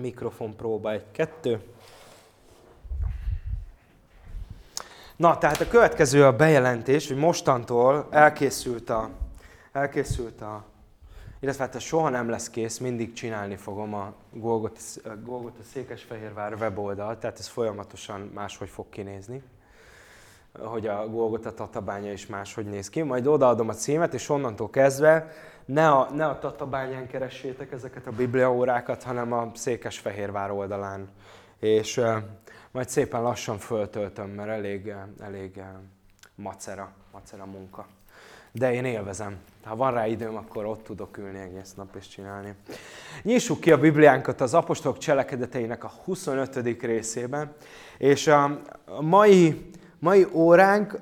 Mikrofon próba egy-kettő. Na, tehát a következő a bejelentés, hogy mostantól elkészült a, elkészült a illetve hát ez soha nem lesz kész, mindig csinálni fogom a Golgota, Golgota Székesfehérvár weboldal, tehát ez folyamatosan máshogy fog kinézni hogy a Golgota tatabánya is máshogy néz ki. Majd odaadom a címet, és onnantól kezdve ne a, ne a tatabányán keressétek ezeket a bibliaórákat, hanem a Székesfehérvár oldalán. És uh, majd szépen lassan föltöltöm, mert elég, elég uh, macera, macera munka. De én élvezem. Ha van rá időm, akkor ott tudok ülni egész nap és csinálni. Nyissuk ki a Bibliánkat az apostolok cselekedeteinek a 25. részében, és a mai mai óránk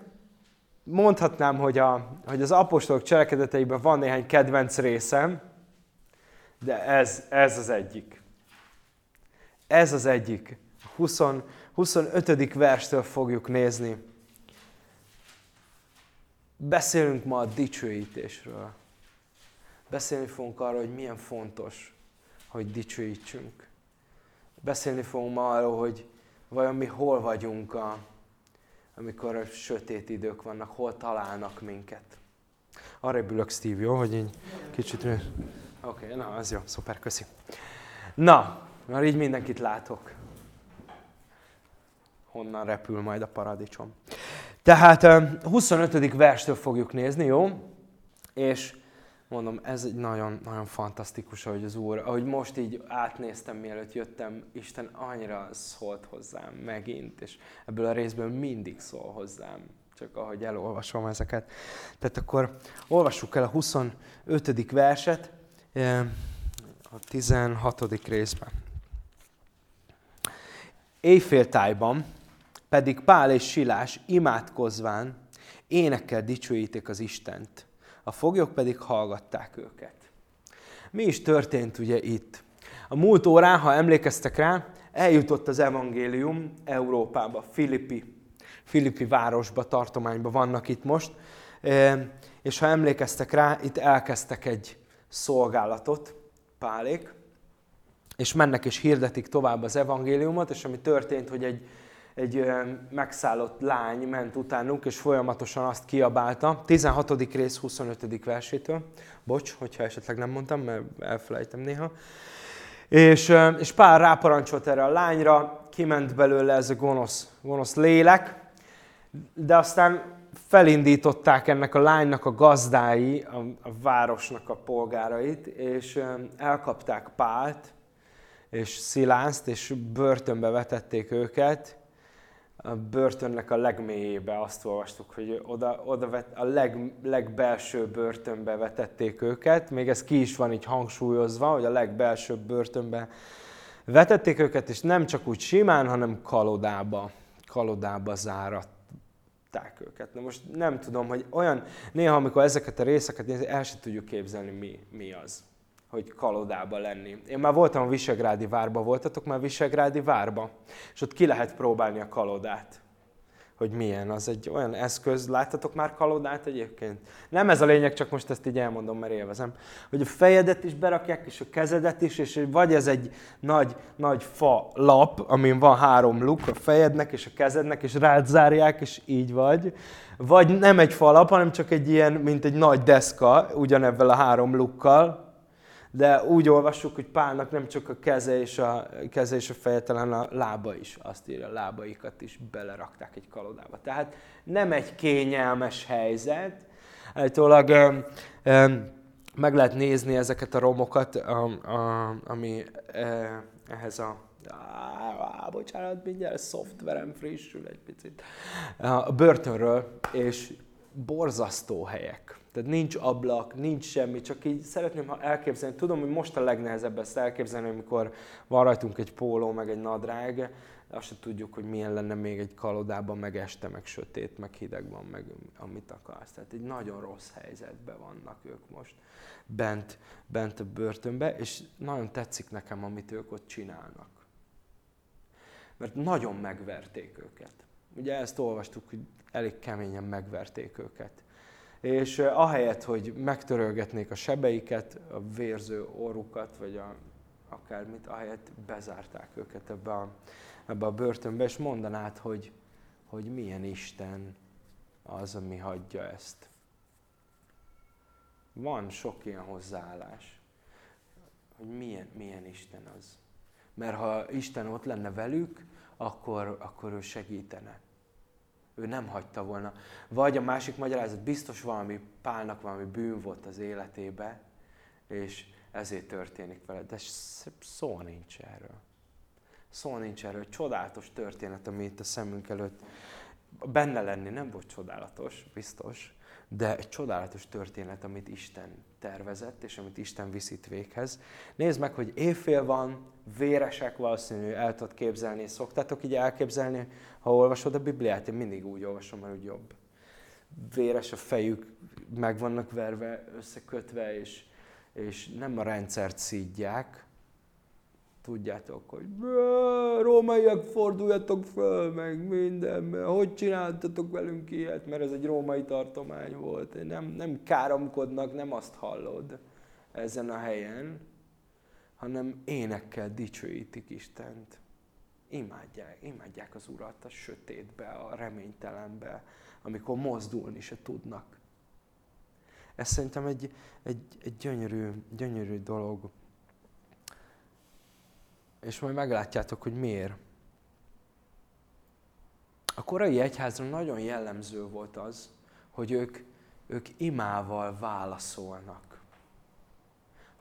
mondhatnám, hogy, a, hogy az apostolok cselekedeteiben van néhány kedvenc részem, de ez, ez az egyik. Ez az egyik. 20, 25. verstől fogjuk nézni. Beszélünk ma a dicsőítésről. Beszélni fogunk arról, hogy milyen fontos, hogy dicsőítsünk. Beszélni fogunk ma arról, hogy vajon mi hol vagyunk a, amikor a sötét idők vannak, hol találnak minket. Arra ülök, Steve, jó? Hogy így kicsit... Oké, okay, na, az jó, szuper, köszi. Na, már így mindenkit látok. Honnan repül majd a paradicsom. Tehát 25. verstől fogjuk nézni, jó? És mondom, ez egy nagyon, nagyon fantasztikus, ahogy az Úr, ahogy most így átnéztem, mielőtt jöttem, Isten annyira szólt hozzám megint, és ebből a részből mindig szól hozzám, csak ahogy elolvasom ezeket. Tehát akkor olvassuk el a 25. verset, eh, a 16. részben. Éjféltájban pedig Pál és Silás imádkozván énekkel dicsőítik az Istent a foglyok pedig hallgatták őket. Mi is történt ugye itt? A múlt órán, ha emlékeztek rá, eljutott az evangélium Európába, Filippi, Filippi városba, tartományba vannak itt most, és ha emlékeztek rá, itt elkezdtek egy szolgálatot, Pálék, és mennek és hirdetik tovább az evangéliumot, és ami történt, hogy egy, egy megszállott lány ment utánunk, és folyamatosan azt kiabálta. 16. rész 25. versétől. Bocs, hogyha esetleg nem mondtam, mert elfelejtem néha. És, és Pál ráparancsolt erre a lányra, kiment belőle ez a gonosz, gonosz lélek, de aztán felindították ennek a lánynak a gazdái, a, a városnak a polgárait, és elkapták Pált és Szilánzt, és börtönbe vetették őket, a börtönnek a legmélyébe azt olvastuk, hogy oda, oda vet, a leg, legbelső börtönbe vetették őket. Még ez ki is van így hangsúlyozva, hogy a legbelső börtönbe vetették őket, és nem csak úgy simán, hanem kalodába, kalodába záratták őket. Na most nem tudom, hogy olyan, néha amikor ezeket a részeket nézzük, el sem tudjuk képzelni, mi, mi az hogy kalodába lenni. Én már voltam a Visegrádi várba, voltatok már Visegrádi várba? És ott ki lehet próbálni a kalodát. Hogy milyen, az egy olyan eszköz, láttatok már kalodát egyébként? Nem ez a lényeg, csak most ezt így elmondom, mert élvezem. Hogy a fejedet is berakják, és a kezedet is, és vagy ez egy nagy, nagy fa lap, amin van három luk a fejednek és a kezednek, és rád zárják, és így vagy. Vagy nem egy falap, hanem csak egy ilyen, mint egy nagy deszka, ugyanebben a három lukkal, de úgy olvassuk, hogy Pálnak nem csak a keze és a, keze és a feje, talán a lába is, azt írja, a lábaikat is belerakták egy kalodába. Tehát nem egy kényelmes helyzet. Állítólag ö, ö, meg lehet nézni ezeket a romokat, a, a, ami ö, ehhez a á, bocsánat, mindjárt szoftverem frissül egy picit. A börtönről, és borzasztó helyek tehát nincs ablak, nincs semmi, csak így szeretném ha elképzelni. Tudom, hogy most a legnehezebb ezt elképzelni, amikor van rajtunk egy póló, meg egy nadrág, azt se tudjuk, hogy milyen lenne még egy kalodában, meg este, meg sötét, meg hideg van, meg amit akarsz. Tehát egy nagyon rossz helyzetben vannak ők most bent, bent a börtönbe, és nagyon tetszik nekem, amit ők ott csinálnak. Mert nagyon megverték őket. Ugye ezt olvastuk, hogy elég keményen megverték őket és ahelyett, hogy megtörölgetnék a sebeiket, a vérző orrukat, vagy a, akármit, ahelyett bezárták őket ebbe a, ebbe a börtönbe, és mondanád, hogy, hogy milyen Isten az, ami hagyja ezt. Van sok ilyen hozzáállás, hogy milyen, milyen Isten az. Mert ha Isten ott lenne velük, akkor, akkor ő segítene. Ő nem hagyta volna. Vagy a másik magyarázat, biztos valami Pálnak valami bűn volt az életébe, és ezért történik vele. De szó nincs erről. Szó nincs erről. Csodálatos történet, ami itt a szemünk előtt benne lenni nem volt csodálatos, biztos, de egy csodálatos történet, amit Isten tervezett, és amit Isten viszít véghez. Nézd meg, hogy évfél van, véresek valószínű, el tudod képzelni. Szoktátok így elképzelni, ha olvasod a Bibliát? Én mindig úgy olvasom, mert úgy jobb. Véres a fejük, meg vannak verve, összekötve, és, és nem a rendszert szídják, tudjátok, hogy rómaiak forduljatok föl, meg minden, hogy csináltatok velünk ilyet, mert ez egy római tartomány volt. Nem, nem káromkodnak, nem azt hallod ezen a helyen, hanem énekkel dicsőítik Istent. Imádják, imádják az Urat a sötétbe, a reménytelenbe, amikor mozdulni se tudnak. Ez szerintem egy, egy, egy gyönyörű, gyönyörű dolog és majd meglátjátok, hogy miért. A korai egyházra nagyon jellemző volt az, hogy ők, ők imával válaszolnak.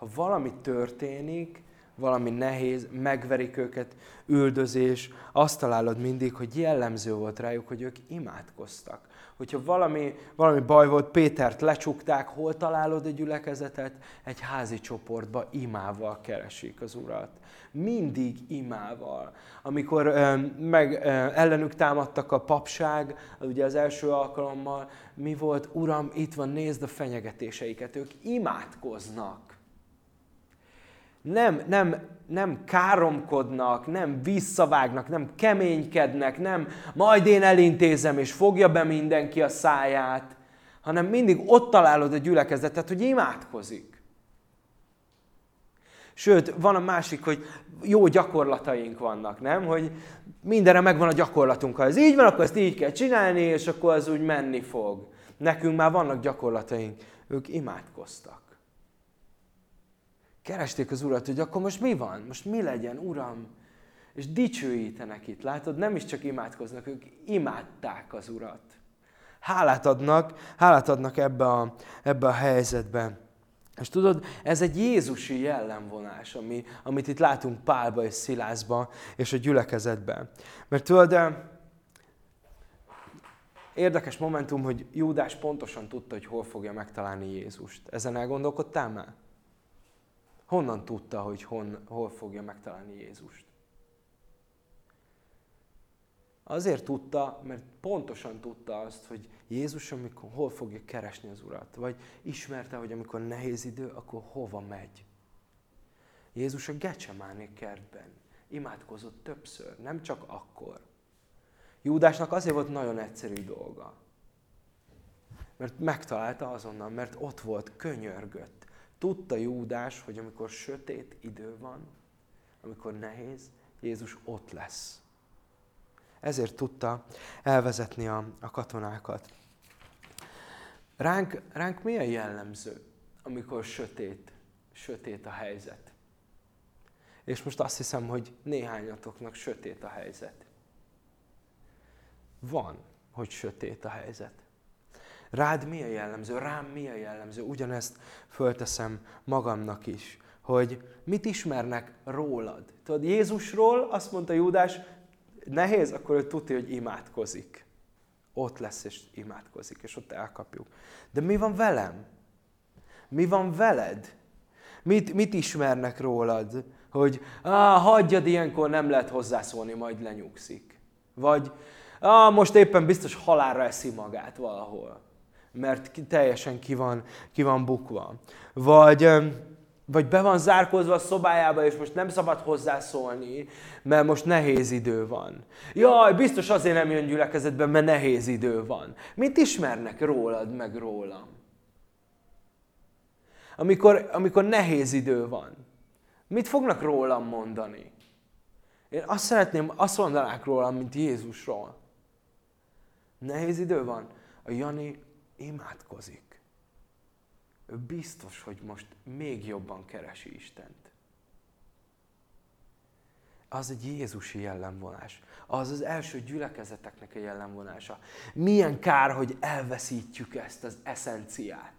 Ha valami történik, valami nehéz, megverik őket, üldözés, azt találod mindig, hogy jellemző volt rájuk, hogy ők imádkoztak hogyha valami, valami baj volt, Pétert lecsukták, hol találod a gyülekezetet? Egy házi csoportba imával keresik az Urat. Mindig imával. Amikor ö, meg ö, ellenük támadtak a papság, ugye az első alkalommal, mi volt? Uram, itt van, nézd a fenyegetéseiket. Ők imádkoznak nem, nem, nem káromkodnak, nem visszavágnak, nem keménykednek, nem majd én elintézem, és fogja be mindenki a száját, hanem mindig ott találod a gyülekezetet, hogy imádkozik. Sőt, van a másik, hogy jó gyakorlataink vannak, nem? Hogy mindenre megvan a gyakorlatunk. Ha ez így van, akkor ezt így kell csinálni, és akkor az úgy menni fog. Nekünk már vannak gyakorlataink. Ők imádkoztak. Keresték az Urat, hogy akkor most mi van? Most mi legyen, Uram? És dicsőítenek itt, látod? Nem is csak imádkoznak, ők imádták az Urat. Hálát adnak, hálát adnak ebbe a, ebbe a helyzetbe. És tudod, ez egy Jézusi jellemvonás, ami, amit itt látunk Pálba és Szilászba és a gyülekezetben. Mert tudod, érdekes momentum, hogy Júdás pontosan tudta, hogy hol fogja megtalálni Jézust. Ezen elgondolkodtál már? Honnan tudta, hogy hon, hol fogja megtalálni Jézust? Azért tudta, mert pontosan tudta azt, hogy Jézus amikor hol fogja keresni az Urat. Vagy ismerte, hogy amikor nehéz idő, akkor hova megy. Jézus a Gecsemáné kertben imádkozott többször, nem csak akkor. Júdásnak azért volt nagyon egyszerű dolga. Mert megtalálta azonnal, mert ott volt, könyörgött. Tudta Júdás, hogy amikor sötét idő van, amikor nehéz, Jézus ott lesz. Ezért tudta elvezetni a, a katonákat. Ránk, ránk milyen jellemző, amikor sötét, sötét a helyzet? És most azt hiszem, hogy néhányatoknak sötét a helyzet. Van, hogy sötét a helyzet. Rád mi a jellemző, rám mi a jellemző. Ugyanezt fölteszem magamnak is, hogy mit ismernek rólad. Tudod, Jézusról azt mondta Júdás, nehéz, akkor ő tudja, hogy imádkozik. Ott lesz és imádkozik, és ott elkapjuk. De mi van velem? Mi van veled? Mit, mit ismernek rólad? Hogy ah, hagyjad, ilyenkor nem lehet hozzászólni, majd lenyugszik. Vagy ah, most éppen biztos halálra eszi magát valahol mert teljesen ki van, ki van bukva. Vagy, vagy be van zárkozva a szobájába, és most nem szabad hozzászólni, mert most nehéz idő van. Jaj, biztos azért nem jön gyülekezetben, mert nehéz idő van. Mit ismernek rólad, meg rólam? Amikor, amikor nehéz idő van. Mit fognak rólam mondani? Én azt szeretném, azt mondanák rólam, mint Jézusról. Nehéz idő van. A Jani imádkozik. Ő biztos, hogy most még jobban keresi Istent. Az egy Jézusi jellemvonás. Az az első gyülekezeteknek a jellemvonása. Milyen kár, hogy elveszítjük ezt az eszenciát.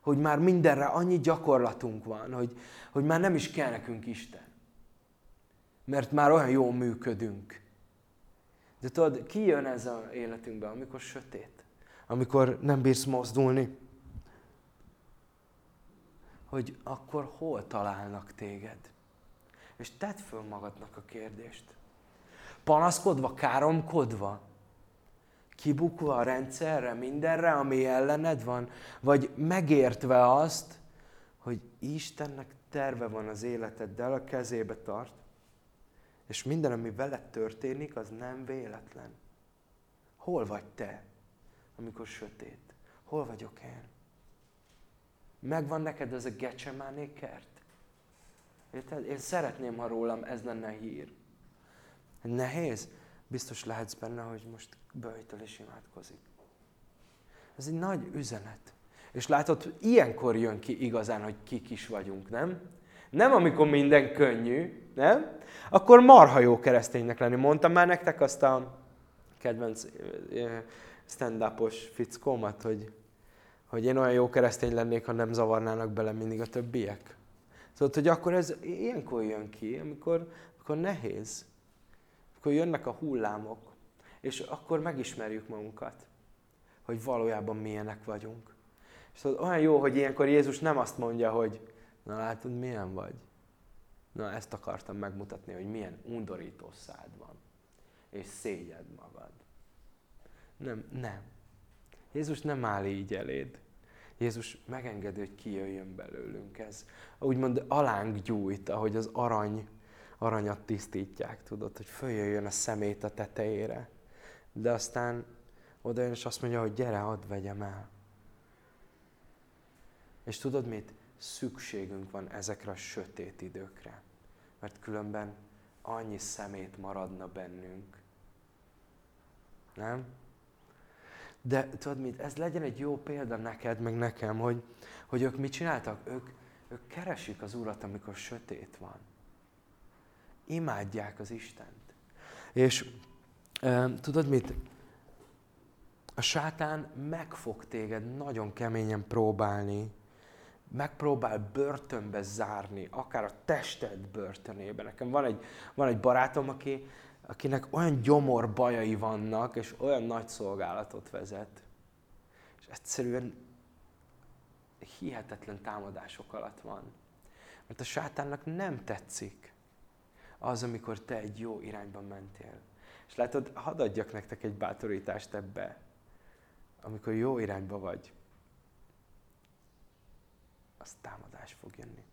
Hogy már mindenre annyi gyakorlatunk van, hogy, hogy már nem is kell nekünk Isten. Mert már olyan jól működünk. De tudod, ki jön ez az életünkbe, amikor sötét? Amikor nem bírsz mozdulni? Hogy akkor hol találnak téged? És tedd föl magadnak a kérdést. Panaszkodva, káromkodva? Kibukva a rendszerre, mindenre, ami ellened van? Vagy megértve azt, hogy Istennek terve van az életeddel, a kezébe tart, és minden, ami veled történik, az nem véletlen. Hol vagy te, amikor sötét? Hol vagyok én? Megvan neked ez a gecsemáné kert? Érted? Én szeretném, ha rólam ez lenne hír. Nehéz? Biztos lehetsz benne, hogy most bőjtöl és imádkozik. Ez egy nagy üzenet. És látod, ilyenkor jön ki igazán, hogy kik is vagyunk, nem? Nem amikor minden könnyű, nem? Akkor marha jó kereszténynek lenni. Mondtam már nektek azt a kedvenc stand-upos fickómat, hogy, hogy én olyan jó keresztény lennék, ha nem zavarnának bele mindig a többiek. Szóval, hogy akkor ez ilyenkor jön ki, amikor, amikor nehéz. Akkor jönnek a hullámok, és akkor megismerjük magunkat, hogy valójában milyenek vagyunk. És szóval olyan jó, hogy ilyenkor Jézus nem azt mondja, hogy na látod, milyen vagy. Na, ezt akartam megmutatni, hogy milyen undorító szád van. És szégyed magad. Nem, nem. Jézus nem áll így eléd. Jézus megengedi, hogy kijöjjön belőlünk ez. Úgymond alánk gyújt, ahogy az arany, aranyat tisztítják, tudod, hogy följöjjön a szemét a tetejére. De aztán oda jön, és azt mondja, hogy gyere, hadd vegyem el. És tudod mit? Szükségünk van ezekre a sötét időkre. Mert különben annyi szemét maradna bennünk. Nem? De tudod mit, ez legyen egy jó példa neked, meg nekem, hogy, hogy ők mit csináltak? Ők, ők keresik az Urat, amikor sötét van. Imádják az Istent. És e, tudod mit? A sátán meg fog téged nagyon keményen próbálni, megpróbál börtönbe zárni, akár a tested börtönébe. Nekem van egy, van egy barátom, aki, akinek olyan gyomor bajai vannak, és olyan nagy szolgálatot vezet, és egyszerűen hihetetlen támadások alatt van. Mert a sátánnak nem tetszik az, amikor te egy jó irányban mentél. És látod, hadd adjak nektek egy bátorítást ebbe, amikor jó irányba vagy, az támadás fog jönni.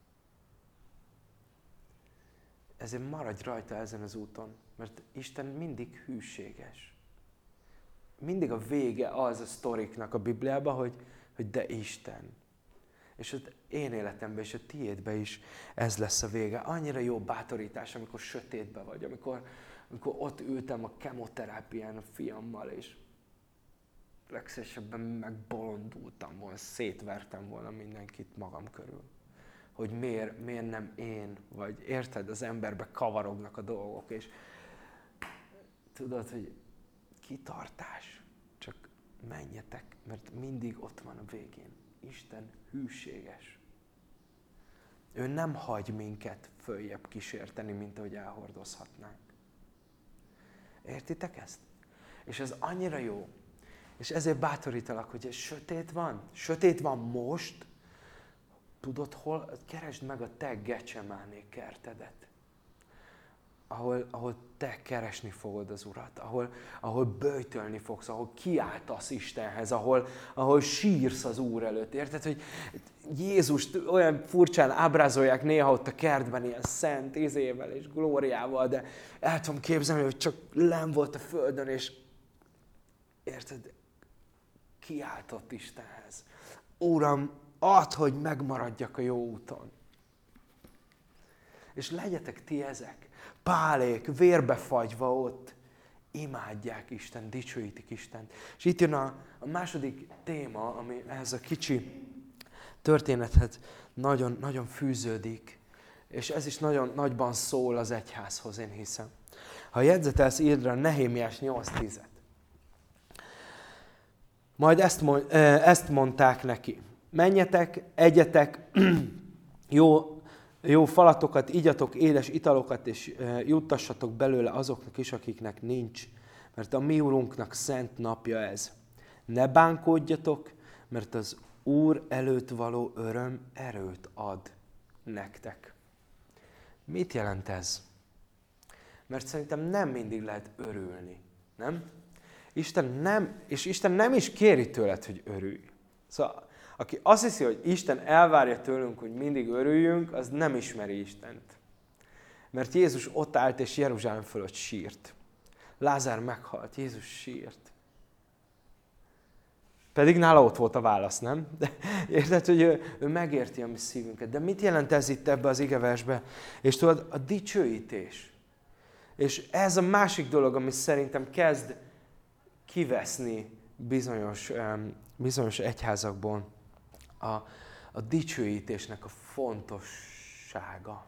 Ezért maradj rajta ezen az úton, mert Isten mindig hűséges. Mindig a vége az a sztoriknak a Bibliában, hogy, hogy de Isten. És az én életemben és a tiédben is ez lesz a vége. Annyira jó bátorítás, amikor sötétbe vagy, amikor, amikor ott ültem a kemoterápián a fiammal, és legszesebben megbolondultam volna, szétvertem volna mindenkit magam körül. Hogy miért, miért nem én, vagy érted, az emberbe kavarognak a dolgok, és tudod, hogy kitartás, csak menjetek, mert mindig ott van a végén. Isten hűséges. Ő nem hagy minket följebb kísérteni, mint ahogy elhordozhatnánk. Értitek ezt? És ez annyira jó, és ezért bátorítalak, hogy ez sötét van. Sötét van most. Tudod hol? Keresd meg a te gecsemáné kertedet. Ahol, ahol te keresni fogod az Urat, ahol, ahol böjtölni fogsz, ahol kiáltasz Istenhez, ahol, ahol sírsz az Úr előtt. Érted, hogy Jézust olyan furcsán ábrázolják néha ott a kertben, ilyen szent izével és glóriával, de el tudom képzelni, hogy csak len volt a földön, és érted, kiáltott Istenhez. Úram, add, hogy megmaradjak a jó úton. és legyetek ti ezek. Pálék, vérbefagyva ott, imádják Isten, dicsőítik Isten. És itt jön a, a második téma, ami ehhez a kicsi történethez nagyon, nagyon fűződik, és ez is nagyon nagyban szól az egyházhoz, én hiszem. Ha jegyzetelsz, írd rá Nehémiás 8.10-et. Majd ezt, ezt mondták neki. Menjetek, egyetek, jó, jó falatokat, igyatok, édes italokat, és juttassatok belőle azoknak is, akiknek nincs. Mert a mi Urunknak szent napja ez. Ne bánkódjatok, mert az Úr előtt való öröm erőt ad nektek. Mit jelent ez? Mert szerintem nem mindig lehet örülni, nem? Isten nem, és Isten nem is kéri tőled, hogy örülj. Szóval, aki azt hiszi, hogy Isten elvárja tőlünk, hogy mindig örüljünk, az nem ismeri Istent. Mert Jézus ott állt, és Jeruzsálem fölött sírt. Lázár meghalt, Jézus sírt. Pedig nála ott volt a válasz, nem? De érted, hogy ő, ő megérti a mi szívünket. De mit jelent ez itt ebbe az igeversbe? És tudod, a dicsőítés. És ez a másik dolog, ami szerintem kezd kiveszni bizonyos, bizonyos egyházakból a, a dicsőítésnek a fontossága.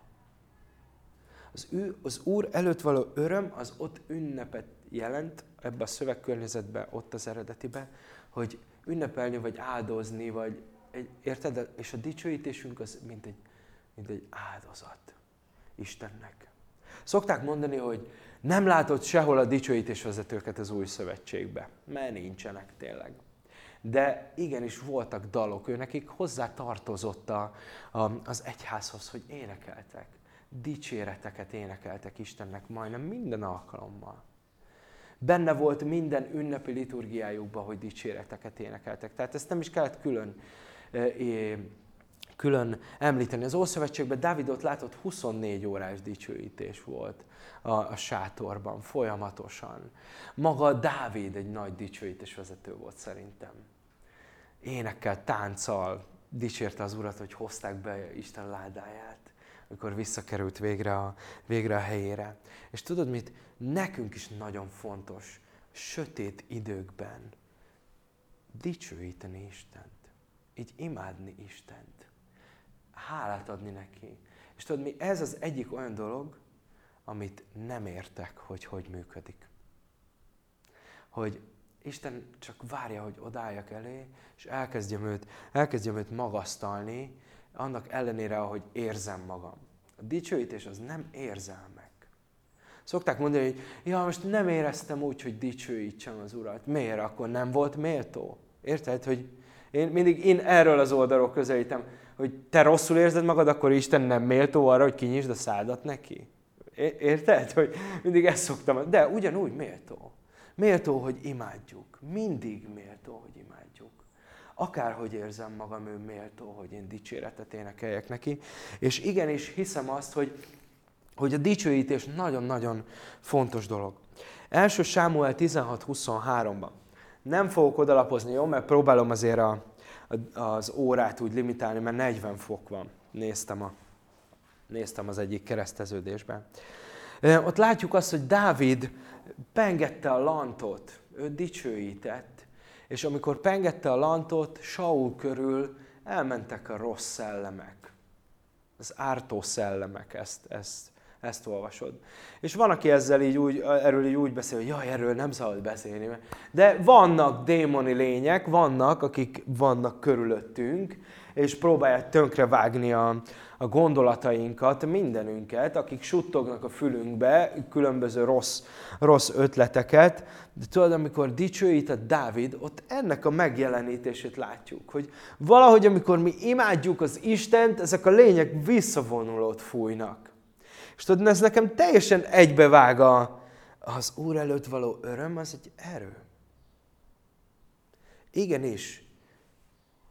Az, ő, az Úr előtt való öröm az ott ünnepet jelent, ebbe a szövegkörnyezetben, ott az eredetiben, hogy ünnepelni, vagy áldozni, vagy érted? És a dicsőítésünk az mint egy, mint egy áldozat Istennek. Szokták mondani, hogy nem látod sehol a dicsőítésvezetőket az új szövetségbe, mert nincsenek tényleg. De igenis voltak dalok, ő nekik hozzá tartozott a, a, az egyházhoz, hogy énekeltek. Dicséreteket énekeltek Istennek majdnem minden alkalommal. Benne volt minden ünnepi liturgiájukban, hogy dicséreteket énekeltek. Tehát ezt nem is kellett külön, külön említeni. Az Ószövetségben Dávidot látott 24 órás dicsőítés volt a, a sátorban, folyamatosan. Maga Dávid egy nagy dicsőítés vezető volt szerintem. Énekkel, tánccal dicsérte az Urat, hogy hozták be Isten ládáját amikor visszakerült végre a, végre a helyére. És tudod mit? Nekünk is nagyon fontos sötét időkben dicsőíteni Istent. Így imádni Istent. Hálát adni neki. És tudod mi? Ez az egyik olyan dolog, amit nem értek, hogy hogy működik. Hogy Isten csak várja, hogy odálljak elé, és elkezdjem őt, elkezdjem őt magasztalni, annak ellenére, ahogy érzem magam. A dicsőítés az nem érzelmek. Szokták mondani, hogy ja, most nem éreztem úgy, hogy dicsőítsem az Urat. Miért? Akkor nem volt méltó. Érted, hogy én mindig én erről az oldalról közelítem, hogy te rosszul érzed magad, akkor Isten nem méltó arra, hogy kinyisd a szádat neki. Érted? Hogy mindig ezt szoktam. De ugyanúgy méltó. Méltó, hogy imádjuk. Mindig méltó, hogy imádjuk. Akárhogy érzem magam, ő méltó, hogy én dicséretet énekeljek neki. És igenis hiszem azt, hogy, hogy a dicsőítés nagyon-nagyon fontos dolog. Első Sámuel 16-23-ban. Nem fogok odalapozni, jó? Mert próbálom azért a, az órát úgy limitálni, mert 40 fok van. Néztem, a, néztem az egyik kereszteződésben. Ott látjuk azt, hogy Dávid pengette a lantot, ő dicsőített, és amikor pengette a lantot, Saul körül elmentek a rossz szellemek. Az ártó szellemek, ezt, ezt, ezt olvasod. És van, aki ezzel így úgy, erről így úgy beszél, hogy jaj, erről nem szabad beszélni. De vannak démoni lények, vannak, akik vannak körülöttünk, és próbálják tönkrevágni a, a gondolatainkat, mindenünket, akik suttognak a fülünkbe különböző rossz, rossz ötleteket. De tudod, amikor a Dávid, ott ennek a megjelenítését látjuk, hogy valahogy amikor mi imádjuk az Istent, ezek a lények visszavonulót fújnak. És tudod, ez nekem teljesen egybevág a, az Úr előtt való öröm, az egy erő. Igenis,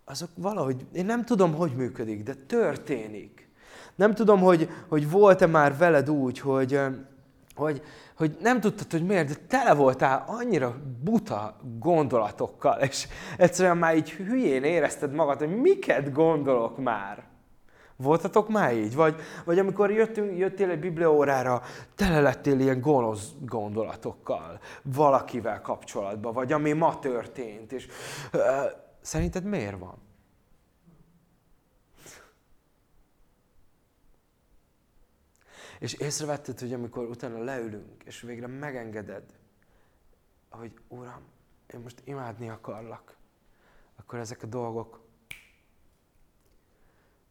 azok valahogy, én nem tudom, hogy működik, de történik. Nem tudom, hogy, hogy volt-e már veled úgy, hogy, hogy, hogy nem tudtad, hogy miért, de tele voltál annyira buta gondolatokkal, és egyszerűen már így hülyén érezted magad, hogy miket gondolok már. Voltatok már így? Vagy, vagy amikor jöttünk, jöttél egy bibliaórára, tele lettél ilyen gonosz gondolatokkal, valakivel kapcsolatban, vagy ami ma történt, és uh, szerinted miért van? És észrevetted, hogy amikor utána leülünk, és végre megengeded, hogy Uram, én most imádni akarlak, akkor ezek a dolgok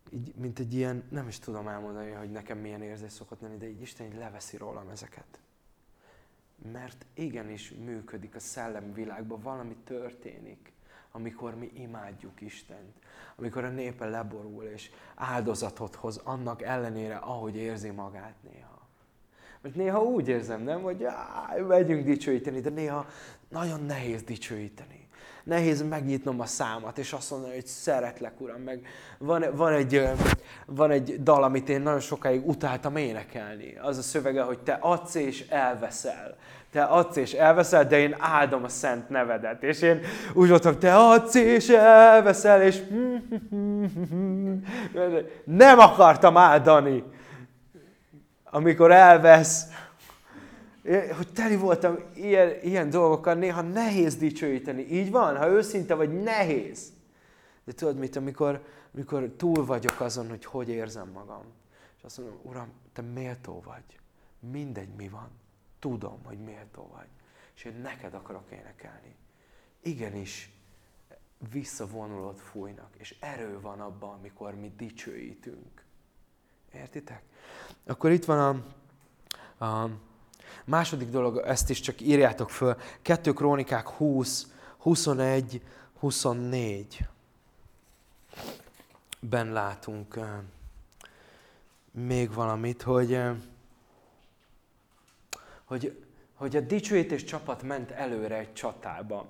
így, mint egy ilyen, nem is tudom elmondani, hogy nekem milyen érzés szokott lenni, de így Isten így leveszi rólam ezeket. Mert igenis működik a szellemvilágban, valami történik, amikor mi imádjuk Istent. Amikor a népe leborul és áldozatot hoz annak ellenére, ahogy érzi magát néha. Mert néha úgy érzem, nem, hogy áj, megyünk dicsőíteni, de néha nagyon nehéz dicsőíteni nehéz megnyitnom a számat, és azt mondani, hogy szeretlek, Uram. Meg van, van, egy, van egy dal, amit én nagyon sokáig utáltam énekelni. Az a szövege, hogy te adsz és elveszel. Te adsz és elveszel, de én áldom a szent nevedet. És én úgy voltam, te adsz és elveszel, és nem akartam áldani. Amikor elvesz, hogy teli voltam ilyen, ilyen dolgokkal, néha nehéz dicsőíteni. Így van? Ha őszinte vagy, nehéz. De tudod mit, amikor, amikor túl vagyok azon, hogy hogy érzem magam, és azt mondom, Uram, te méltó vagy. Mindegy, mi van. Tudom, hogy méltó vagy. És én neked akarok énekelni. Igenis, visszavonulót fújnak, és erő van abban, amikor mi dicsőítünk. Értitek? Akkor itt van a, a Második dolog, ezt is csak írjátok föl, 2 Krónikák 20, 21, 24. Ben látunk uh, még valamit, hogy, uh, hogy, hogy a dicsőítés csapat ment előre egy csatába.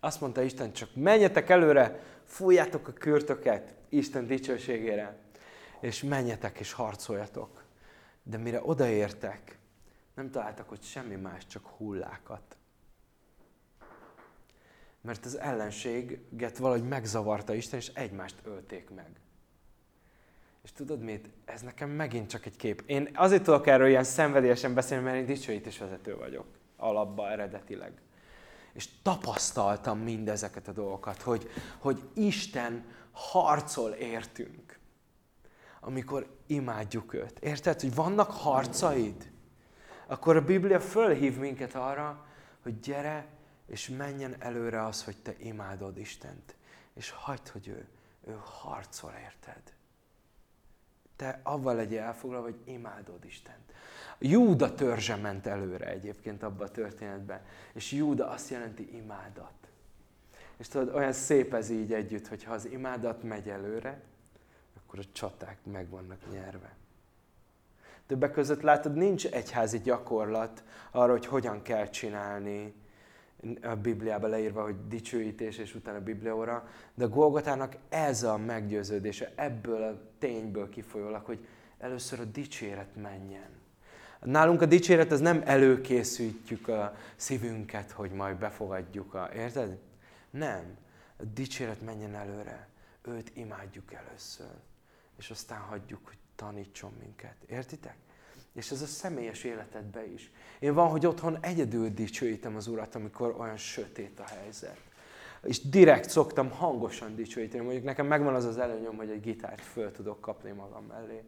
Azt mondta Isten, csak menjetek előre, fújjátok a kürtöket Isten dicsőségére, és menjetek és harcoljatok. De mire odaértek, nem találtak hogy semmi más, csak hullákat. Mert az ellenséget valahogy megzavarta Isten, és egymást ölték meg. És tudod mit? Ez nekem megint csak egy kép. Én azért tudok erről ilyen szenvedélyesen beszélni, mert én dicsőítés vezető vagyok. Alapba, eredetileg. És tapasztaltam mindezeket a dolgokat, hogy, hogy Isten harcol értünk, amikor imádjuk őt. Érted, hogy vannak harcaid? Akkor a Biblia fölhív minket arra, hogy gyere, és menjen előre az, hogy te imádod Istent. És hagyd, hogy ő, ő harcol érted. Te avval legyél elfoglalva, hogy imádod Istent. Júda törzse ment előre egyébként abban a történetben. És Júda azt jelenti imádat. És tudod, olyan szép ez így együtt, hogy ha az imádat megy előre, akkor a csaták meg vannak nyerve. Többek között látod, nincs egyházi gyakorlat arra, hogy hogyan kell csinálni a Bibliában leírva, hogy dicsőítés és utána Biblióra, de a Golgotának ez a meggyőződése, ebből a tényből kifolyólag, hogy először a dicséret menjen. Nálunk a dicséret az nem előkészítjük a szívünket, hogy majd befogadjuk a... Érted? Nem. A dicséret menjen előre. Őt imádjuk először. És aztán hagyjuk, hogy tanítson minket. Értitek? És ez a személyes életedbe is. Én van, hogy otthon egyedül dicsőítem az Urat, amikor olyan sötét a helyzet. És direkt szoktam hangosan dicsőíteni. Mondjuk nekem megvan az az előnyom, hogy egy gitárt föl tudok kapni magam mellé.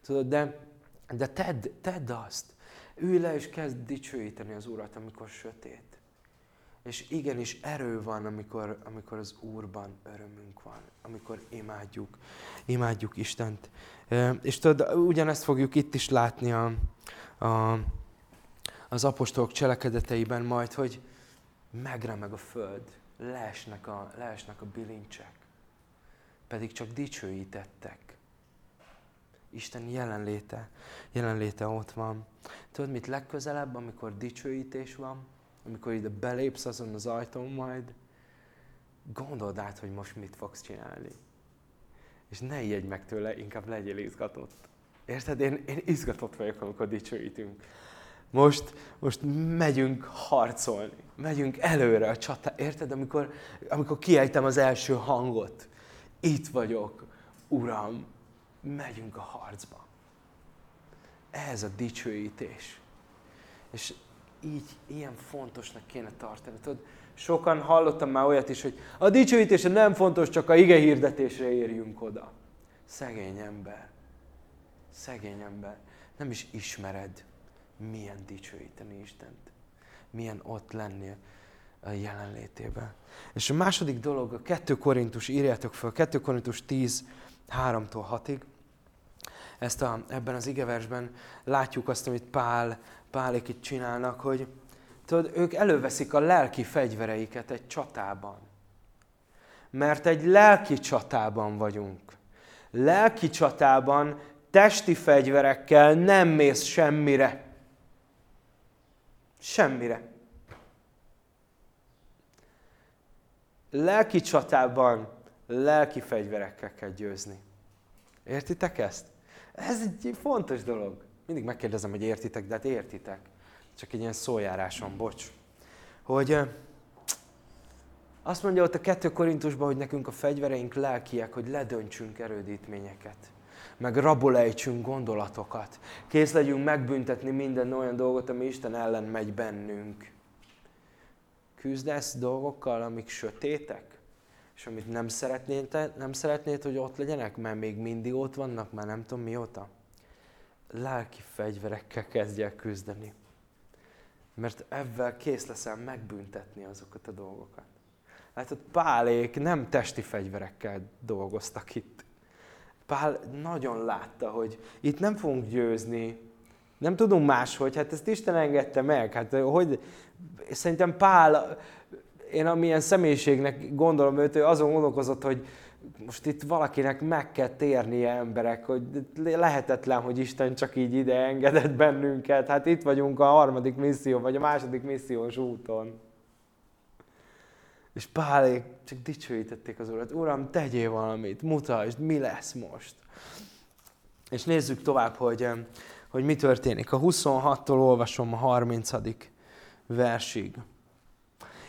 Tudod, de, de tedd, tedd azt. Ülj le és kezd dicsőíteni az Urat, amikor sötét. És igenis erő van, amikor, amikor az Úrban örömünk van, amikor imádjuk, imádjuk Istent. És tudod, ugyanezt fogjuk itt is látni a, a, az apostolok cselekedeteiben majd, hogy megremeg a föld, leesnek a, leesnek a bilincsek, pedig csak dicsőítettek. Isten jelenléte, jelenléte ott van. Tudod, mit legközelebb, amikor dicsőítés van, amikor ide belépsz azon az ajtón majd, gondold át, hogy most mit fogsz csinálni. És ne ijedj meg tőle, inkább legyél izgatott. Érted? Én, én izgatott vagyok, amikor dicsőítünk. Most, most megyünk harcolni, megyünk előre a csata. Érted? Amikor, amikor kiejtem az első hangot. Itt vagyok, Uram. megyünk a harcba. Ez a dicsőítés. És így, ilyen fontosnak kéne tartani. Tudod, sokan hallottam már olyat is, hogy a dicsőítése nem fontos, csak a ige hirdetésre érjünk oda. Szegény ember. Szegény ember. Nem is ismered, milyen dicsőíteni Istent. Milyen ott lennél a jelenlétében. És a második dolog, a 2 Korintus, írjátok fel, 2 Korintus 10, 3-tól 6-ig. Ezt a, ebben az igeversben látjuk azt, amit Pál, Pálék itt csinálnak, hogy tudod, ők előveszik a lelki fegyvereiket egy csatában. Mert egy lelki csatában vagyunk. Lelki csatában testi fegyverekkel nem mész semmire. Semmire. Lelki csatában lelki fegyverekkel kell győzni. Értitek ezt? Ez egy fontos dolog. Mindig megkérdezem, hogy értitek, de hát értitek. Csak egy ilyen szójáráson, bocs. Hogy azt mondja ott a 2 Korintusban, hogy nekünk a fegyvereink lelkiek, hogy ledöntsünk erődítményeket. Meg rabolejtsünk gondolatokat. Kész legyünk megbüntetni minden olyan dolgot, ami Isten ellen megy bennünk. Küzdesz dolgokkal, amik sötétek? És amit nem szeretnéd, nem szeretnéd, hogy ott legyenek, mert még mindig ott vannak, már nem tudom mióta. Lelki fegyverekkel kezdj el küzdeni. Mert ebben kész leszel megbüntetni azokat a dolgokat. Látod, Pálék nem testi fegyverekkel dolgoztak itt. Pál nagyon látta, hogy itt nem fogunk győzni, nem tudunk máshogy, hát ezt Isten engedte meg. Hát hogy, szerintem Pál én amilyen személyiségnek gondolom őt, ő azon gondolkozott, hogy most itt valakinek meg kell térnie emberek, hogy lehetetlen, hogy Isten csak így ide engedett bennünket. Hát itt vagyunk a harmadik misszió, vagy a második missziós úton. És Pálék csak dicsőítették az Urat. Uram, tegyél valamit, mutasd, mi lesz most. És nézzük tovább, hogy, hogy mi történik. A 26-tól olvasom a 30. versig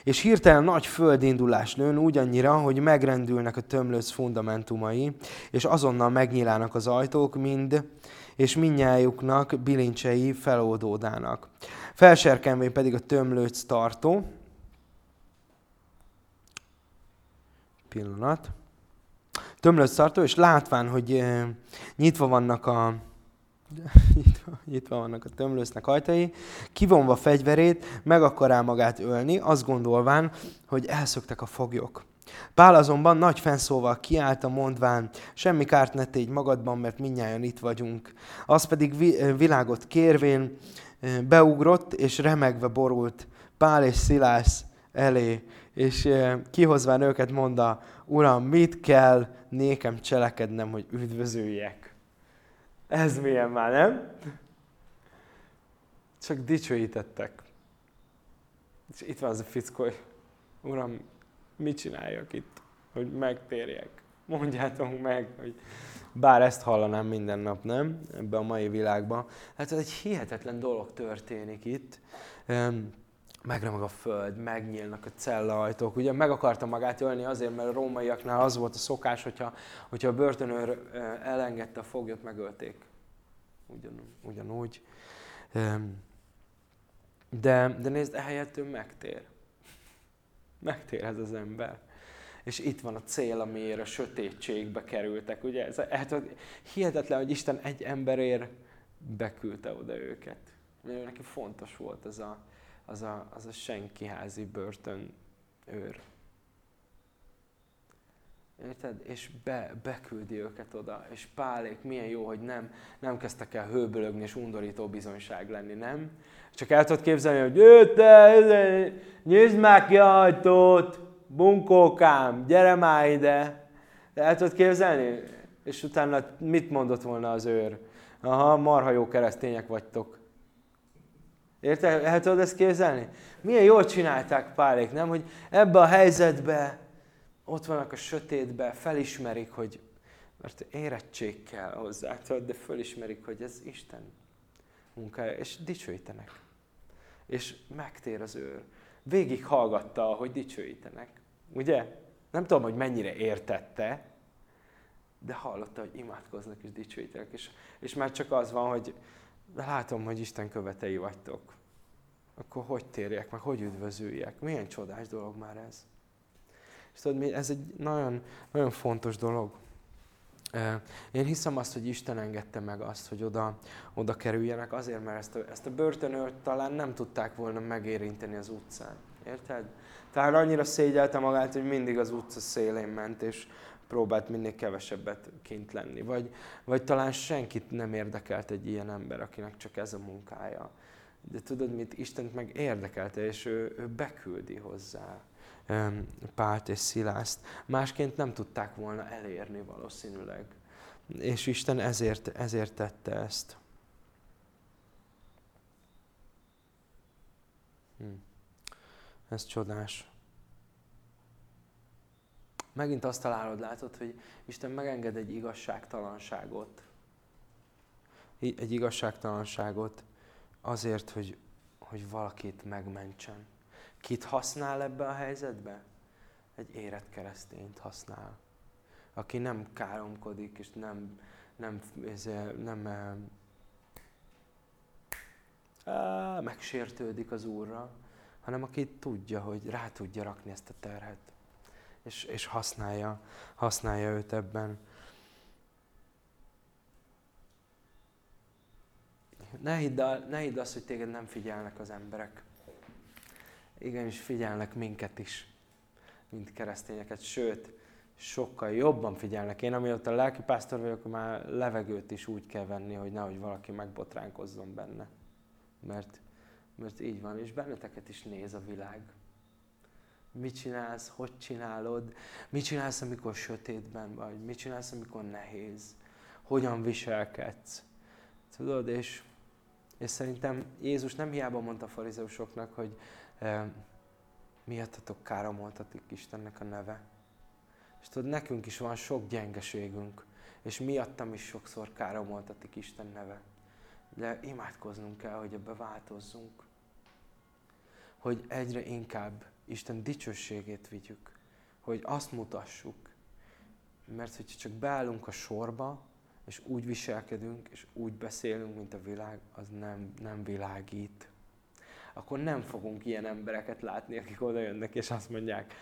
és hirtelen nagy földindulás nőn úgy annyira, hogy megrendülnek a tömlőc fundamentumai, és azonnal megnyílának az ajtók mind, és minnyájuknak bilincsei feloldódának. Felserkenvén pedig a tömlőc tartó, pillanat, tömlőc tartó, és látván, hogy eh, nyitva vannak a, nyitva, vannak a tömlősznek ajtai, kivonva fegyverét, meg akará magát ölni, azt gondolván, hogy elszöktek a foglyok. Pál azonban nagy fenszóval kiállt a mondván, semmi kárt ne tégy magadban, mert minnyáján itt vagyunk. Az pedig világot kérvén beugrott, és remegve borult Pál és Szilász elé, és kihozván őket mondta, Uram, mit kell nékem cselekednem, hogy üdvözöljek? Ez milyen már, nem? Csak dicsőítettek. És itt van az a fickó, hogy Uram, mit csináljak itt, hogy megtérjek? Mondjátok meg, hogy bár ezt hallanám minden nap, nem? Ebbe a mai világban. Hát ez egy hihetetlen dolog történik itt megremeg a föld, megnyílnak a cellaajtók. Ugye meg akarta magát ölni azért, mert a rómaiaknál az volt a szokás, hogyha, hogyha a börtönőr elengedte a foglyot, megölték. Ugyan, ugyanúgy. De, de nézd, ehelyett ő megtér. Megtér ez az ember. És itt van a cél, amiért a sötétségbe kerültek. Ugye? Ez, hát, hihetetlen, hogy Isten egy emberért beküldte oda őket. Mert neki fontos volt az a, az a, az a senkiházi börtön őr. Érted? És be, beküldi őket oda. És Pálék, milyen jó, hogy nem, nem kezdtek el hőbölögni és undorító bizonyság lenni, nem? Csak el tudod képzelni, hogy jötte, nyisd már ki ajtót, bunkókám, gyere már ide. De el tudod képzelni? És utána mit mondott volna az őr? Aha, marha jó keresztények vagytok. Érted? El tudod ezt képzelni? Milyen jól csinálták Pálék, nem? Hogy ebbe a helyzetbe ott vannak a sötétbe, felismerik, hogy mert érettség kell hozzá, de felismerik, hogy ez Isten munkája, és dicsőítenek. És megtér az őr. Végig hallgatta, hogy dicsőítenek. Ugye? Nem tudom, hogy mennyire értette, de hallotta, hogy imádkoznak és dicsőítenek, és, és már csak az van, hogy látom, hogy Isten követei vagytok. Akkor hogy térjek meg, hogy üdvözüljek? Milyen csodás dolog már ez. És tudod, ez egy nagyon, nagyon fontos dolog. Én hiszem azt, hogy Isten engedte meg azt, hogy oda, oda kerüljenek, azért, mert ezt a, ezt a börtönőrt talán nem tudták volna megérinteni az utcán. Érted? Tehát annyira szégyelte magát, hogy mindig az utca szélén ment, és próbált minél kevesebbet kint lenni. Vagy, vagy talán senkit nem érdekelt egy ilyen ember, akinek csak ez a munkája. De tudod mit? Istent meg érdekelte, és ő, ő beküldi hozzá Pált és Szilászt. Másként nem tudták volna elérni valószínűleg. És Isten ezért, ezért tette ezt. Hm. Ez csodás. Megint azt találod, látod, hogy Isten megenged egy igazságtalanságot. Egy igazságtalanságot azért, hogy, hogy valakit megmentsen. Kit használ ebbe a helyzetbe? Egy érett keresztényt használ. Aki nem káromkodik, és nem, nem, nem, nem á, megsértődik az Úrra, hanem aki tudja, hogy rá tudja rakni ezt a terhet, és, és használja, használja őt ebben. Ne hidd, ne hidd azt, hogy téged nem figyelnek az emberek igenis figyelnek minket is, mint keresztényeket, sőt, sokkal jobban figyelnek. Én, amióta lelkipásztor vagyok, már levegőt is úgy kell venni, hogy nehogy valaki megbotránkozzon benne. Mert, mert így van, és benneteket is néz a világ. Mit csinálsz, hogy csinálod, mit csinálsz, amikor sötétben vagy, mit csinálsz, amikor nehéz, hogyan viselkedsz. Tudod, és, és szerintem Jézus nem hiába mondta a farizeusoknak, hogy miattatok káromoltatik Istennek a neve. És tudod, nekünk is van sok gyengeségünk, és miattam is sokszor káromoltatik Isten neve. De imádkoznunk kell, hogy ebbe változzunk. Hogy egyre inkább Isten dicsőségét vigyük. Hogy azt mutassuk. Mert hogyha csak beállunk a sorba, és úgy viselkedünk, és úgy beszélünk, mint a világ, az nem, nem világít akkor nem fogunk ilyen embereket látni, akik oda jönnek és azt mondják,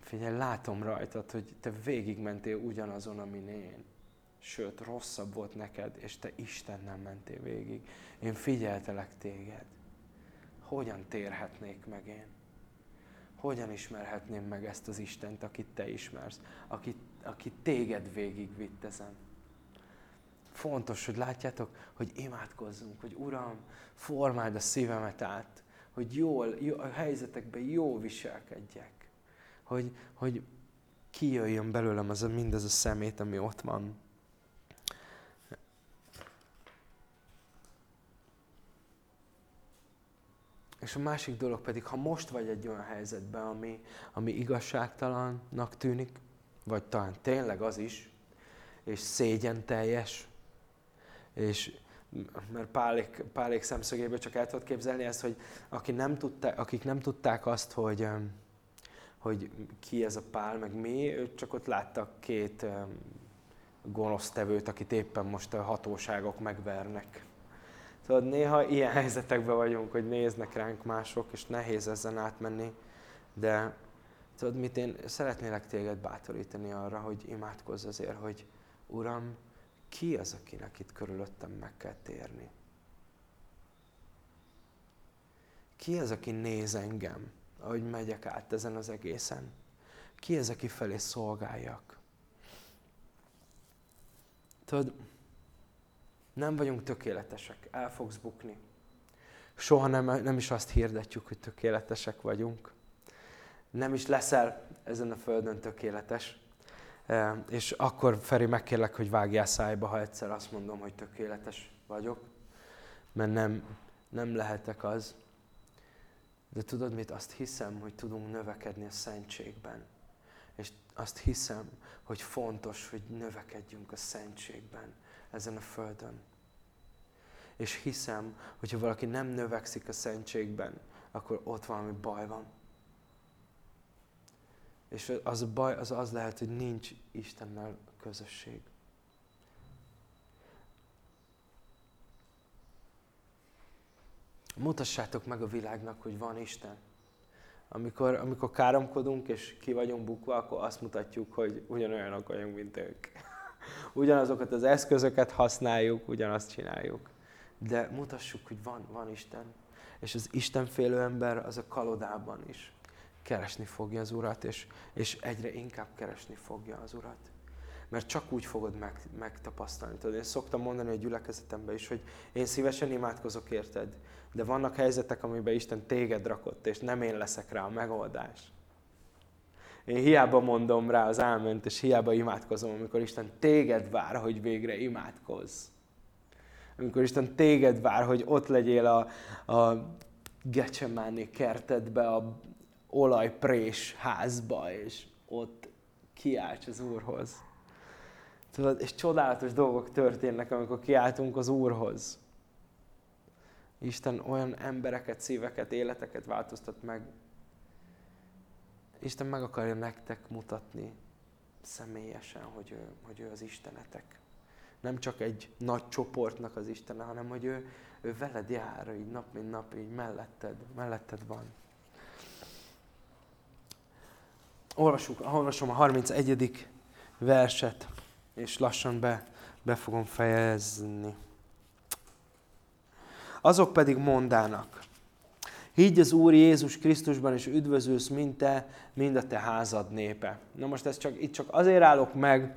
figyelj, látom rajtad, hogy te végigmentél ugyanazon, amin én. Sőt, rosszabb volt neked, és te Isten nem mentél végig. Én figyeltelek téged. Hogyan térhetnék meg én? Hogyan ismerhetném meg ezt az Istent, akit te ismersz, aki, aki téged végigvitt ezen? Fontos, hogy látjátok, hogy imádkozzunk, hogy Uram, formáld a szívemet át, hogy jól, jó, a helyzetekben jó viselkedjek. Hogy, hogy kijöjjön belőlem az a, mindez a szemét, ami ott van. És a másik dolog pedig, ha most vagy egy olyan helyzetben, ami, ami igazságtalannak tűnik, vagy talán tényleg az is, és szégyen teljes, és mert Pálék, Pálék szemszögéből csak el tudod képzelni ezt, hogy aki nem tudta, akik nem tudták azt, hogy, hogy ki ez a Pál, meg mi, csak ott láttak két gonosztevőt, akit éppen most a hatóságok megvernek. Tudod, néha ilyen helyzetekben vagyunk, hogy néznek ránk mások, és nehéz ezen átmenni, de tudod mit, én szeretnélek téged bátorítani arra, hogy imádkozz azért, hogy Uram, ki az, akinek itt körülöttem meg kell térni? Ki az, aki néz engem, ahogy megyek át ezen az egészen? Ki az, aki felé szolgáljak? Tudod, nem vagyunk tökéletesek, el fogsz bukni. Soha nem, nem is azt hirdetjük, hogy tökéletesek vagyunk. Nem is leszel ezen a földön tökéletes. És akkor Feri megkérlek, hogy vágjál szájba, ha egyszer azt mondom, hogy tökéletes vagyok, mert nem, nem lehetek az. De tudod mit? Azt hiszem, hogy tudunk növekedni a szentségben. És azt hiszem, hogy fontos, hogy növekedjünk a szentségben ezen a földön. És hiszem, hogyha valaki nem növekszik a szentségben, akkor ott valami baj van. És az a baj az az lehet, hogy nincs Istennel közösség. Mutassátok meg a világnak, hogy van Isten. Amikor, amikor káromkodunk és ki vagyunk bukva, akkor azt mutatjuk, hogy ugyanolyanok vagyunk, mint ők. Ugyanazokat az eszközöket használjuk, ugyanazt csináljuk. De mutassuk, hogy van, van Isten. És az Istenfélő ember az a kalodában is keresni fogja az Urat, és, és egyre inkább keresni fogja az Urat. Mert csak úgy fogod meg, megtapasztalni. Tudod, én szoktam mondani a gyülekezetemben is, hogy én szívesen imádkozok érted, de vannak helyzetek, amiben Isten téged rakott, és nem én leszek rá a megoldás. Én hiába mondom rá az álment, és hiába imádkozom, amikor Isten téged vár, hogy végre imádkozz. Amikor Isten téged vár, hogy ott legyél a, a Gecsemáni kertedbe, a olajprés házba, és ott kiálts az Úrhoz. Tudod, és csodálatos dolgok történnek, amikor kiáltunk az Úrhoz. Isten olyan embereket, szíveket, életeket változtat meg. Isten meg akarja nektek mutatni személyesen, hogy ő, hogy ő az Istenetek. Nem csak egy nagy csoportnak az Istene, hanem hogy ő, ő veled jár, így nap mint nap, így melletted, melletted van. Olvasunk, olvasom a 31. verset, és lassan be, be fogom fejezni. Azok pedig mondának, higgy az Úr Jézus Krisztusban, és üdvözülsz mind te, mind a te házad népe. Na most ezt csak, itt csak azért állok meg,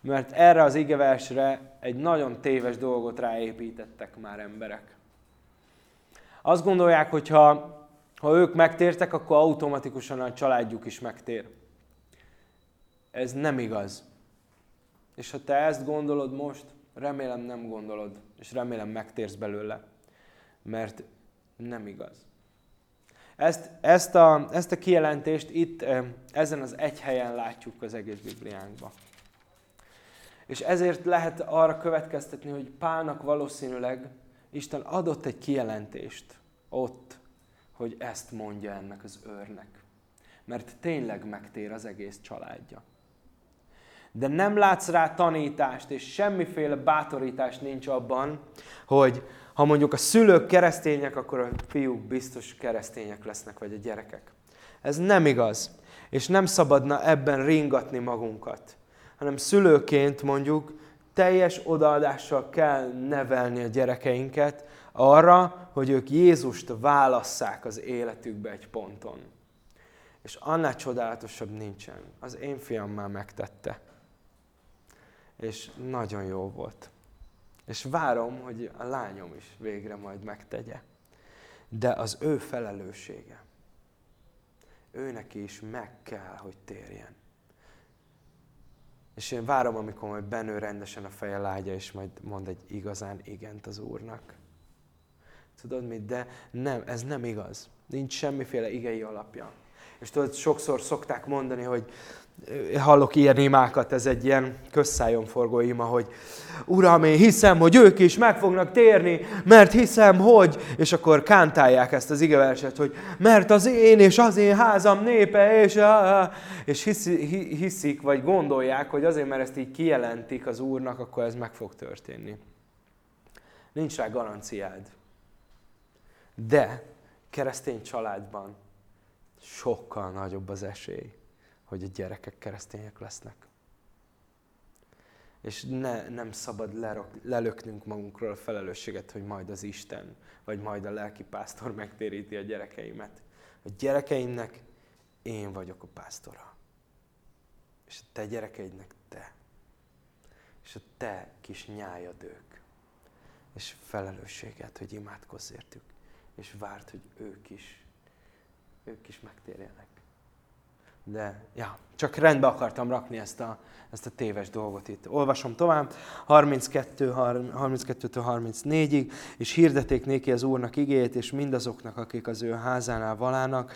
mert erre az igeversre egy nagyon téves dolgot ráépítettek már emberek. Azt gondolják, hogy ha, ha ők megtértek, akkor automatikusan a családjuk is megtér. Ez nem igaz. És ha te ezt gondolod most, remélem nem gondolod, és remélem megtérsz belőle mert nem igaz. Ezt, ezt, a, ezt a kijelentést itt ezen az egy helyen látjuk az egész Bibliánkban. És ezért lehet arra következtetni, hogy Pálnak valószínűleg Isten adott egy kijelentést ott, hogy ezt mondja ennek az őrnek. Mert tényleg megtér az egész családja. De nem látsz rá tanítást, és semmiféle bátorítás nincs abban, hogy, ha mondjuk a szülők keresztények, akkor a fiúk biztos keresztények lesznek, vagy a gyerekek. Ez nem igaz. És nem szabadna ebben ringatni magunkat. Hanem szülőként mondjuk teljes odaadással kell nevelni a gyerekeinket arra, hogy ők Jézust válasszák az életükbe egy ponton. És annál csodálatosabb nincsen. Az én fiam már megtette. És nagyon jó volt. És várom, hogy a lányom is végre majd megtegye. De az ő felelőssége. Ő neki is meg kell, hogy térjen. És én várom, amikor majd benő rendesen a feje lágya, és majd mond egy igazán igent az Úrnak. Tudod mit? De nem, ez nem igaz. Nincs semmiféle igei alapja. És tudod, sokszor szokták mondani, hogy hallok ilyen imákat, ez egy ilyen közszájon forgó ima, hogy Uram, én hiszem, hogy ők is meg fognak térni, mert hiszem, hogy, és akkor kántálják ezt az igeverset, hogy mert az én és az én házam népe, és, és hiszi, hiszik, vagy gondolják, hogy azért, mert ezt így kijelentik az Úrnak, akkor ez meg fog történni. Nincs rá garanciád. De keresztény családban sokkal nagyobb az esély hogy a gyerekek keresztények lesznek. És ne, nem szabad lerok, lelöknünk magunkról a felelősséget, hogy majd az Isten, vagy majd a lelki pásztor megtéríti a gyerekeimet. A gyerekeimnek én vagyok a pásztora. És a te gyerekeidnek te. És a te kis nyájad ők. És felelősséget, hogy imádkozz értük. És várt, hogy ők is, ők is megtérjenek. De, ja, csak rendbe akartam rakni ezt a, ezt a téves dolgot itt. Olvasom tovább, 32, 32-től 34-ig, és hirdeték néki az Úrnak igét, és mindazoknak, akik az ő házánál valának,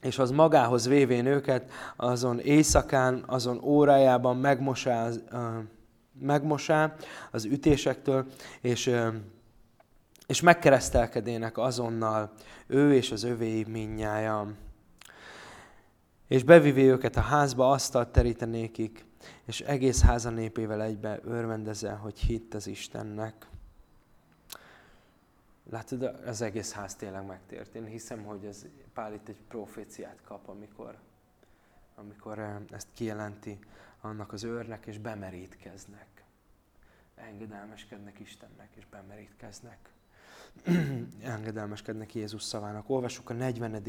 és az magához vévén őket, azon éjszakán, azon órájában megmosá, megmosá az ütésektől, és, és megkeresztelkedének azonnal ő és az övéi minnyája és bevivé őket a házba, asztalt terítenékik, és egész háza népével egybe örvendeze, hogy hitt az Istennek. Látod, az egész ház tényleg megtért. Én hiszem, hogy ez Pál itt egy proféciát kap, amikor, amikor eh, ezt kijelenti annak az őrnek, és bemerítkeznek. Engedelmeskednek Istennek, és bemerítkeznek. Engedelmeskednek Jézus szavának. Olvassuk a 40.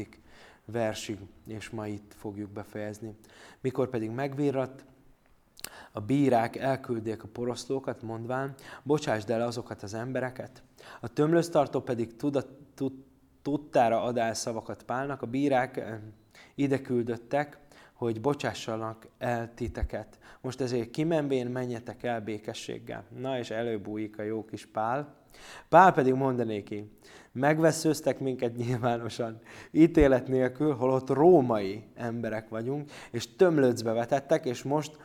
versig, és ma itt fogjuk befejezni. Mikor pedig megvirrat, a bírák elküldték a poroszlókat, mondván, bocsásd el azokat az embereket. A tömlőztartó pedig tudat, tud, tudtára adál szavakat Pálnak, a bírák eh, ide küldöttek, hogy bocsássanak el titeket. Most ezért kimenvén menjetek el békességgel. Na és előbújik a jó kis Pál. Pál pedig mondanéki, megveszőztek minket nyilvánosan, ítélet nélkül, holott római emberek vagyunk, és tömlöcbe vetettek, és most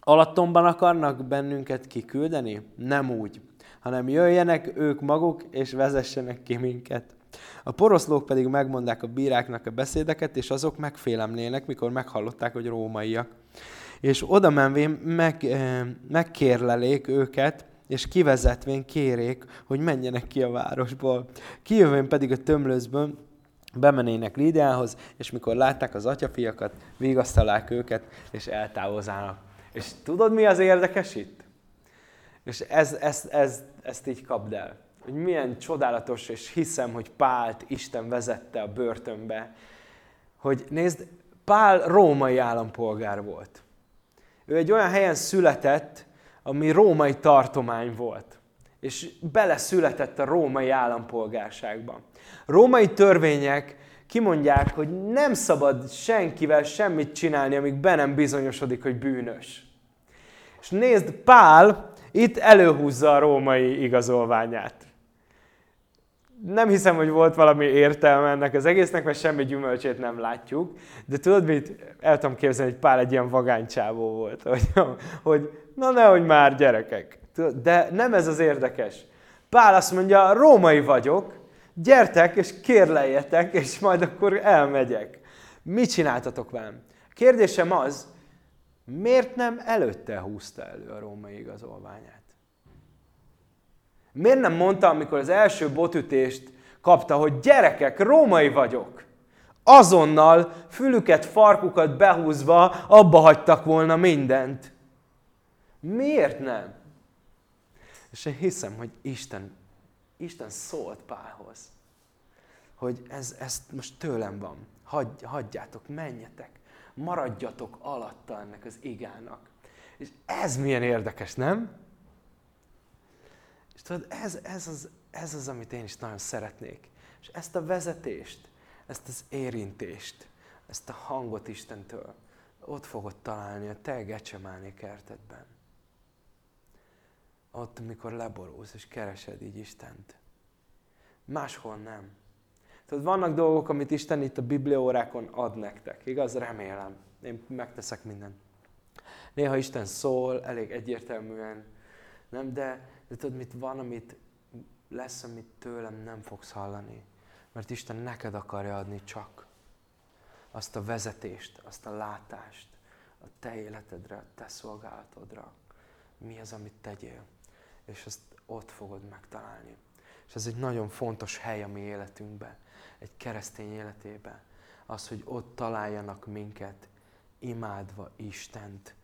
alattomban akarnak bennünket kiküldeni? Nem úgy, hanem jöjjenek ők maguk, és vezessenek ki minket. A poroszlók pedig megmondák a bíráknak a beszédeket, és azok megfélemlének, mikor meghallották, hogy rómaiak. És oda menvén meg, megkérlelék őket, és kivezetvén kérék, hogy menjenek ki a városból. Kijövőn pedig a tömlőzből bemenének Lídiához, és mikor látták az atyafiakat, vigasztalák őket, és eltávozának. És tudod, mi az érdekes itt? És ez, ez, ez, ezt így kapd el. Hogy milyen csodálatos, és hiszem, hogy Pált Isten vezette a börtönbe. Hogy nézd, Pál római állampolgár volt. Ő egy olyan helyen született, ami római tartomány volt. És beleszületett a római állampolgárságba. Római törvények kimondják, hogy nem szabad senkivel semmit csinálni, amíg be nem bizonyosodik, hogy bűnös. És nézd, Pál itt előhúzza a római igazolványát. Nem hiszem, hogy volt valami értelme ennek az egésznek, mert semmi gyümölcsét nem látjuk. De tudod mit? El tudom képzelni, hogy Pál egy ilyen vagánycsávó volt. Hogy, hogy na nehogy már gyerekek. De nem ez az érdekes. Pál azt mondja, római vagyok, gyertek és kérleljetek, és majd akkor elmegyek. Mit csináltatok velem? Kérdésem az, miért nem előtte húzta elő a római igazolványát? Miért nem mondta, amikor az első botütést kapta, hogy gyerekek, római vagyok? Azonnal fülüket, farkukat behúzva abba hagytak volna mindent. Miért nem? És én hiszem, hogy Isten Isten szólt Pálhoz, hogy ez, ez most tőlem van. Hagy, hagyjátok, menjetek, maradjatok alatta ennek az igának. És ez milyen érdekes, nem? És tudod, ez, ez, az, ez az, amit én is nagyon szeretnék. És ezt a vezetést, ezt az érintést, ezt a hangot Istentől ott fogod találni a te gecsemáné kertedben ott, amikor leborulsz és keresed így Istent. Máshol nem. Tehát vannak dolgok, amit Isten itt a bibliórákon ad nektek. Igaz? Remélem. Én megteszek mindent. Néha Isten szól, elég egyértelműen, nem? De, de tudod, mit van, amit lesz, amit tőlem nem fogsz hallani. Mert Isten neked akarja adni csak azt a vezetést, azt a látást a te életedre, a te szolgálatodra. Mi az, amit tegyél és ezt ott fogod megtalálni. És ez egy nagyon fontos hely a mi életünkben, egy keresztény életében. Az, hogy ott találjanak minket, imádva Istent,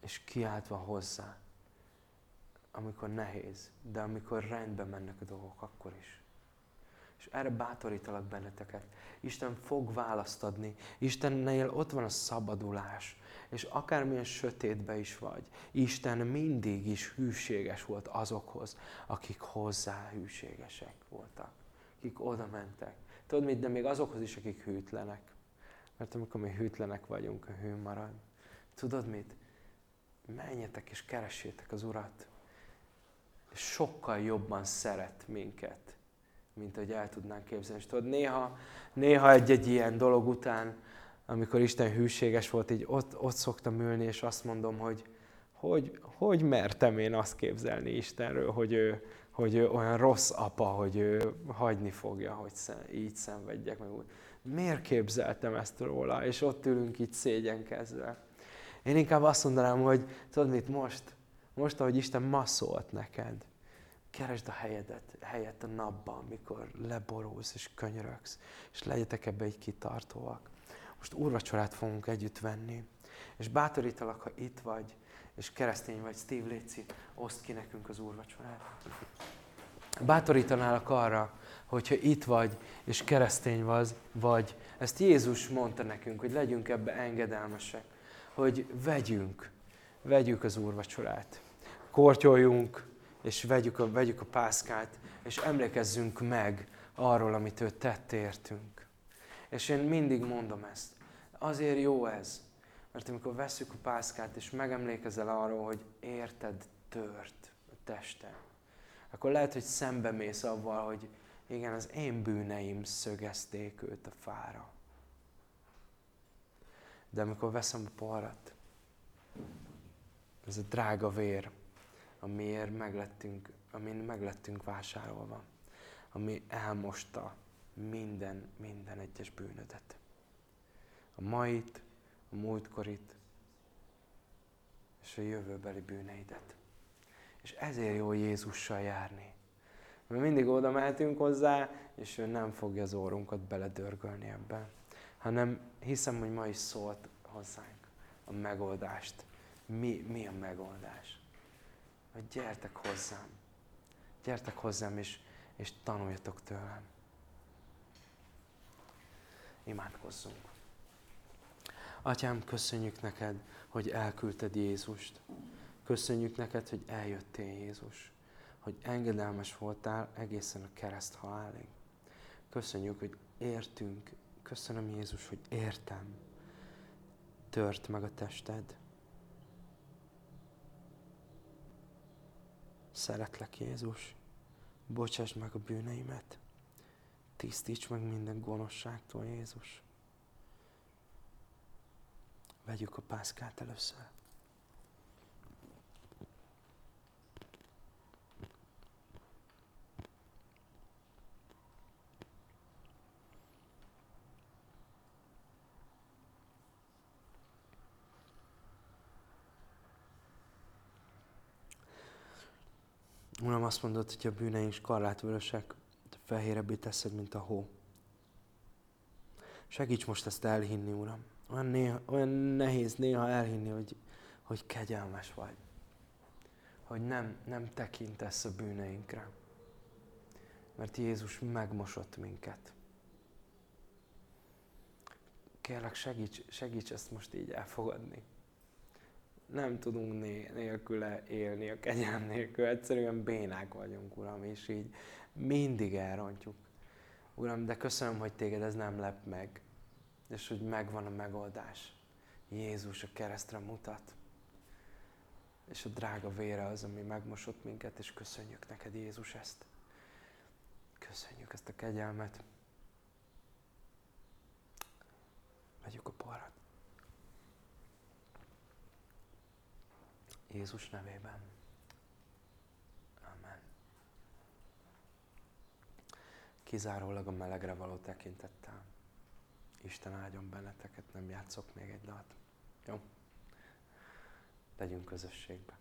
és kiáltva hozzá, amikor nehéz, de amikor rendbe mennek a dolgok, akkor is. És erre bátorítalak benneteket. Isten fog választ adni. Istennél ott van a szabadulás és akármilyen sötétbe is vagy, Isten mindig is hűséges volt azokhoz, akik hozzá hűségesek voltak, akik oda mentek. Tudod mit, de még azokhoz is, akik hűtlenek. Mert amikor mi hűtlenek vagyunk, a hű marad. Tudod mit? Menjetek és keressétek az Urat. Sokkal jobban szeret minket, mint ahogy el tudnánk képzelni. És tudod, néha, néha egy-egy ilyen dolog után amikor Isten hűséges volt, így ott, ott szoktam ülni, és azt mondom, hogy hogy, hogy mertem én azt képzelni Istenről, hogy ő, hogy ő olyan rossz apa, hogy ő hagyni fogja, hogy így szenvedjek meg úgy. Miért képzeltem ezt róla? És ott ülünk így szégyenkezve. Én inkább azt mondanám, hogy tudod mit most? Most, ahogy Isten ma szólt neked, keresd a helyedet, helyet a napban, mikor leborulsz és könyörögsz, és legyetek ebbe egy kitartóak. Most úrvacsorát fogunk együtt venni, és bátorítalak, ha itt vagy, és keresztény vagy, Steve Léci, oszd ki nekünk az úrvacsorát. Bátorítanálak arra, hogyha itt vagy, és keresztény vagy, vagy, ezt Jézus mondta nekünk, hogy legyünk ebbe engedelmesek, hogy vegyünk, vegyük az úrvacsorát. Kortyoljunk, és vegyük a, vegyük a pászkát, és emlékezzünk meg arról, amit ő tett értünk. És én mindig mondom ezt. Azért jó ez, mert amikor veszük a pászkát, és megemlékezel arról, hogy érted tört a teste, akkor lehet, hogy szembe mész avval, hogy igen, az én bűneim szögezték őt a fára. De amikor veszem a poharat, ez a drága vér, amiért meglettünk, amin meglettünk vásárolva, ami elmosta minden, minden egyes bűnödet. A mait, a múltkorit, és a jövőbeli bűneidet. És ezért jó Jézussal járni. Mert mindig oda mehetünk hozzá, és ő nem fogja az órunkat beledörgölni ebben. Hanem hiszem, hogy ma is szólt hozzánk a megoldást. Mi, mi a megoldás? Hogy gyertek hozzám. Gyertek hozzám, és, és tanuljatok tőlem. Imádkozzunk. Atyám, köszönjük neked, hogy elküldted Jézust. Köszönjük neked, hogy eljöttél Jézus hogy engedelmes voltál egészen a kereszt halálig. Köszönjük, hogy értünk. Köszönöm Jézus, hogy értem. Tört meg a tested. Szeretlek Jézus. Bocsáss meg a bűneimet. Tisztíts meg minden gonoszságtól, Jézus. Vegyük a pászkát először. Uram, azt mondod, hogy a bűneink skarlátvörösek, fehérebbé teszed, mint a hó. Segíts most ezt elhinni, Uram. Olyan, néha, olyan nehéz néha elhinni, hogy, hogy kegyelmes vagy. Hogy nem, nem tekintesz a bűneinkre. Mert Jézus megmosott minket. Kérlek, segíts, segíts ezt most így elfogadni nem tudunk né- nélküle élni, a kegyelem nélkül, egyszerűen bénák vagyunk, Uram, és így mindig elrontjuk. Uram, de köszönöm, hogy téged ez nem lep meg, és hogy megvan a megoldás. Jézus a keresztre mutat, és a drága vére az, ami megmosott minket, és köszönjük neked, Jézus, ezt. Köszönjük ezt a kegyelmet. Vegyük a poharat. Jézus nevében. Kizárólag a melegre való tekintettel. Isten áldjon benneteket, nem játszok még egy dalt. Jó? Legyünk közösségben.